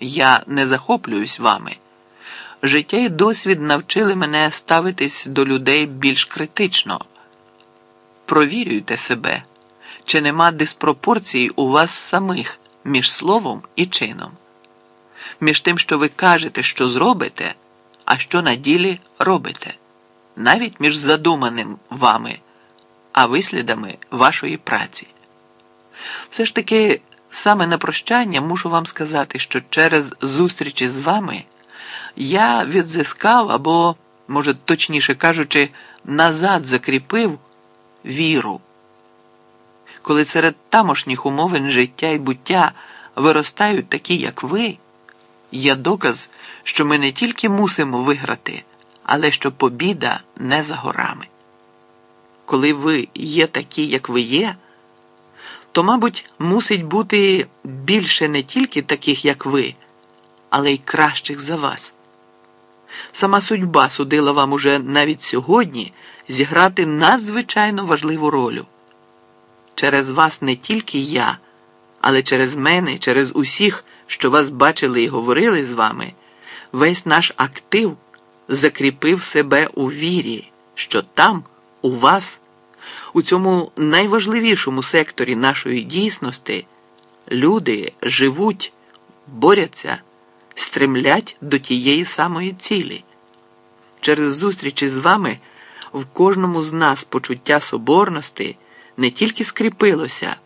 Я не захоплююсь вами. Життя і досвід навчили мене ставитись до людей більш критично. Провірюйте себе, чи нема диспропорцій у вас самих між словом і чином, між тим, що ви кажете, що зробите, а що на ділі робите, навіть між задуманим вами, а вислідами вашої праці. Все ж таки, саме на прощання мушу вам сказати, що через зустрічі з вами я відзискав або, може, точніше кажучи, назад закріпив віру. Коли серед тамошніх умовин життя і буття виростають такі, як ви, є доказ, що ми не тільки мусимо виграти, але що побіда не за горами. Коли ви є такі, як ви є, то, мабуть, мусить бути більше не тільки таких, як ви, але й кращих за вас. Сама судьба судила вам уже навіть сьогодні зіграти надзвичайно важливу роль. Через вас не тільки я, але через мене, через усіх, що вас бачили і говорили з вами, весь наш актив закріпив себе у вірі, що там, у вас, у цьому найважливішому секторі нашої дійсності, люди живуть, борються, стремлять до тієї самої цілі. Через зустрічі з вами в кожному з нас почуття соборності не тільки скріпилося,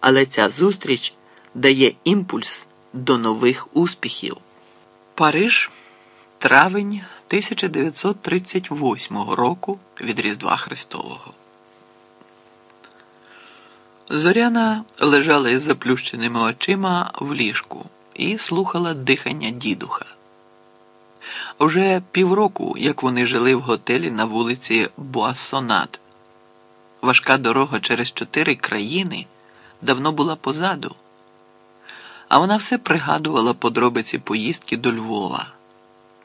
але ця зустріч дає імпульс до нових успіхів. Париж, травень 1938 року від Різдва Христового. Зоряна лежала із заплющеними очима в ліжку і слухала дихання дідуха. Уже півроку, як вони жили в готелі на вулиці Буассонат. Важка дорога через чотири країни давно була позаду, а вона все пригадувала подробиці поїздки до Львова,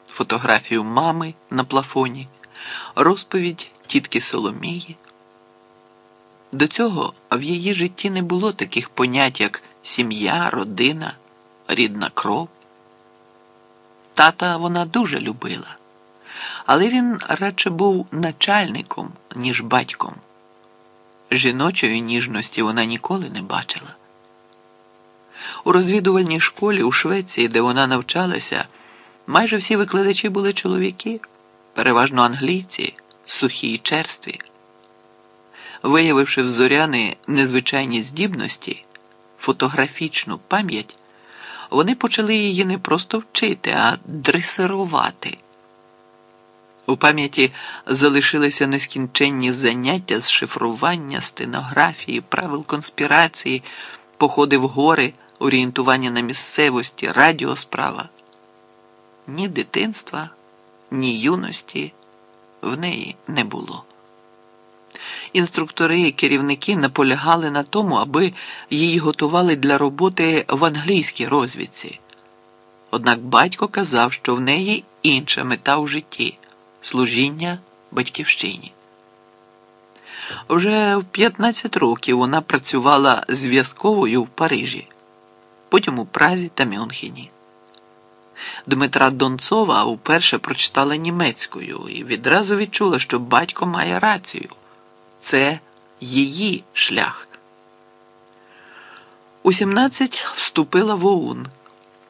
фотографію мами на плафоні, розповідь тітки Соломії. До цього в її житті не було таких понять, як сім'я, родина, рідна кров. Тата вона дуже любила, але він радше був начальником, ніж батьком. Жіночої ніжності вона ніколи не бачила. У розвідувальній школі у Швеції, де вона навчалася, майже всі викладачі були чоловіки, переважно англійці, сухі й черстві. Виявивши в зоряни незвичайні здібності, фотографічну пам'ять, вони почали її не просто вчити, а дресирувати. У пам'яті залишилися нескінченні заняття з шифрування, стенографії, правил конспірації, походи в гори, орієнтування на місцевості, радіосправа. Ні дитинства, ні юності в неї не було. Інструктори і керівники наполягали на тому, аби її готували для роботи в англійській розвідці. Однак батько казав, що в неї інша мета у житті служіння батьківщині. Вже в 15 років вона працювала зв'язковою в Парижі, потім у Празі та Мюнхені. Дмитра Донцова вперше прочитала німецькою і відразу відчула, що батько має рацію це її шлях. У 17 вступила в ОУН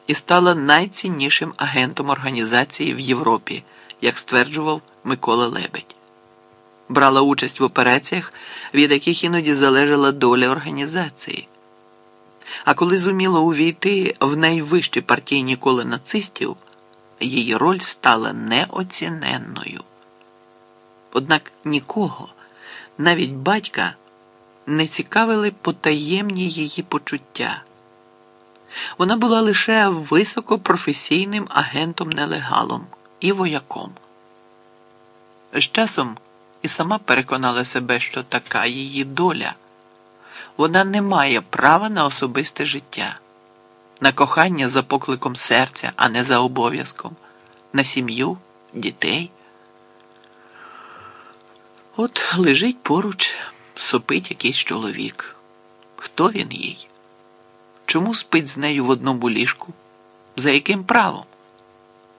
і стала найціннішим агентом організації в Європі, як стверджував Микола Лебедь. Брала участь в операціях, від яких іноді залежала доля організації. А коли зуміло увійти в найвищі партійні коли нацистів, її роль стала неоціненною. Однак нікого навіть батька не цікавили потаємні її почуття. Вона була лише високопрофесійним агентом-нелегалом і вояком. З часом і сама переконала себе, що така її доля. Вона не має права на особисте життя, на кохання за покликом серця, а не за обов'язком, на сім'ю, дітей. От лежить поруч, сопить якийсь чоловік. Хто він їй? Чому спить з нею в одному ліжку? За яким правом?